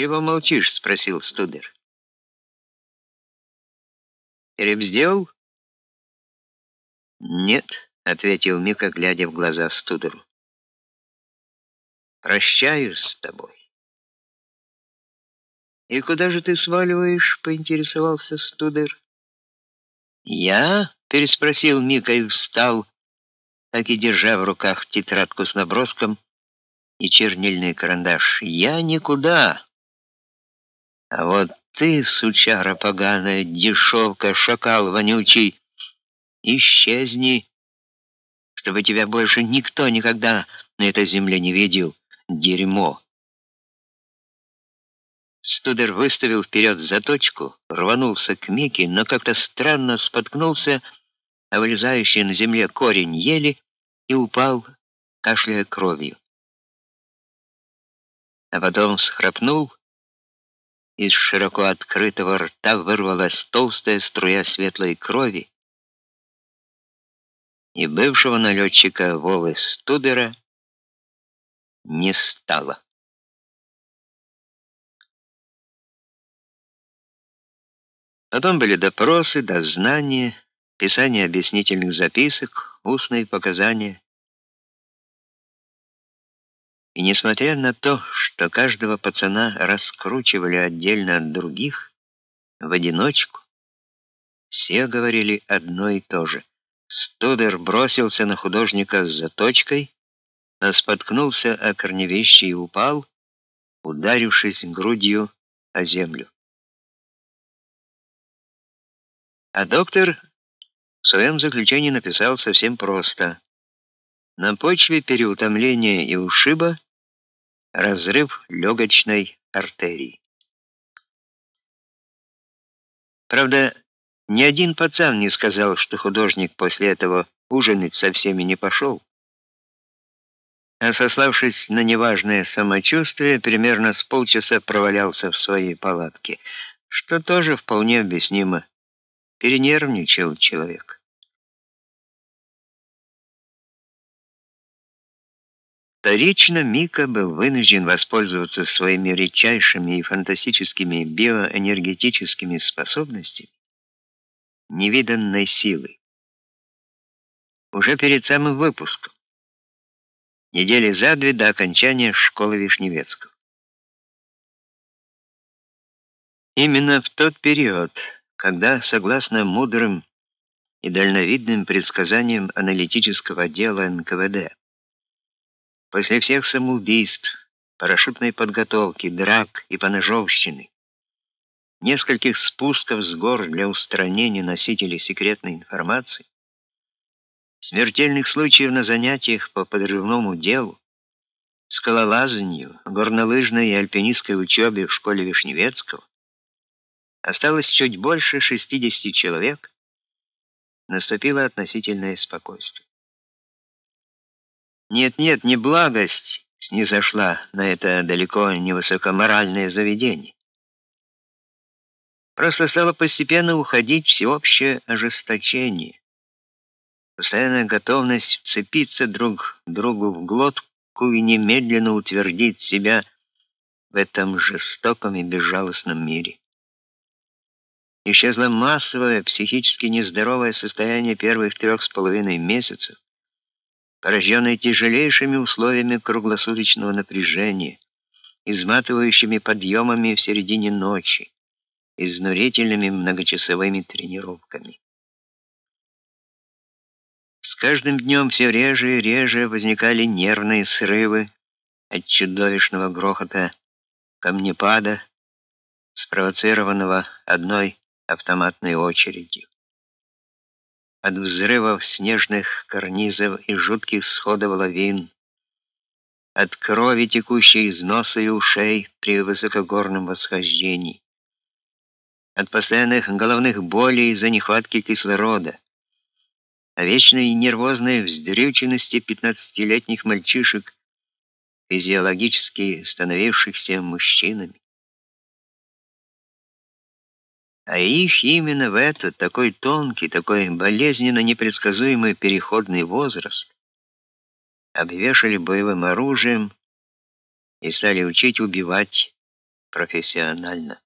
«Чего молчишь?» — спросил Студер. «Реп сделал?» «Нет», — ответил Мика, глядя в глаза Студеру. «Прощаюсь с тобой». «И куда же ты сваливаешь?» — поинтересовался Студер. «Я?» — переспросил Мика и встал, так и держа в руках тетрадку с наброском и чернильный карандаш. «Я никуда. А вот ты, сучара поганая, дешевка, шакал вонючий, исчезни, чтобы тебя больше никто никогда на этой земле не видел. Дерьмо!» Студер выставил вперед заточку, рванулся к Мике, но как-то странно споткнулся о вылезающий на земле корень ели и упал, кашляя кровью. А потом схрапнул, из широко открытого рта вырвалась толстая струя светлой крови, и бывшего налетчика Вовы Студера не стало. Потом были допросы, дознания, писание объяснительных записок, устные показания. И несмотря на то, что каждого пацана раскручивали отдельно от других, в одиночку, все говорили одно и то же. Студер бросился на художника с заточкой, но споткнулся о корневище и упал, ударившись грудью о землю. А доктор в своем заключении написал совсем просто. На почве переутомления и ушиба разрыв легочной артерии. Правда, ни один пацан не сказал, что художник после этого ужинать со всеми не пошел. А сославшись на неважное самочувствие, примерно с полчаса провалялся в своей палатке, что тоже вполне объяснимо. Перенервничал человек. Вторично Мика был вынужден воспользоваться своими редчайшими и фантастическими биоэнергетическими способностями невиданной силы. Уже перед самым выпуском, недели за две до окончания школы Вишневецкого. Именно в тот период когда, согласно мудрым и дальновидным предсказаниям аналитического отдела НКВД, после всех самоубийств, парашютной подготовки, драк и поножовщины, нескольких спусков с гор для устранения носителей секретной информации, смертельных случаев на занятиях по подрывному делу, скалолазанию, горнолыжной и альпинистской учебе в школе Вишневецкого, Осталось чуть больше 60 человек. Наступило относительное спокойствие. Нет-нет, не благость снизошла на это далеко не высокоморальное заведение. Просто стало постепенно уходить всеобщее ожесточение. Постоянная готовность вцепиться друг другу в глотку и немедленно утвердить себя в этом жестоком и безжалостном мире. Исчезло массовое, психически нездоровое состояние первых трех с половиной месяцев, порожденное тяжелейшими условиями круглосуточного напряжения, изматывающими подъемами в середине ночи, изнурительными многочасовыми тренировками. С каждым днем все реже и реже возникали нервные срывы от чудовищного грохота камнепада, спровоцированного одной автоматной очередью. От взрывов снежных карнизов и жутких сходов лавин, от крови, текущей из носа и ушей при высокогорном восхождении, от постоянных головных болей из-за нехватки кислорода, о вечной нервозной вздрюченности пятнадцатилетних мальчишек, физиологически становившихся мужчинами а их именно в этот такой тонкий, такой болезненно непредсказуемый переходный возраст обвешали боевым оружием и стали учить убивать профессионально.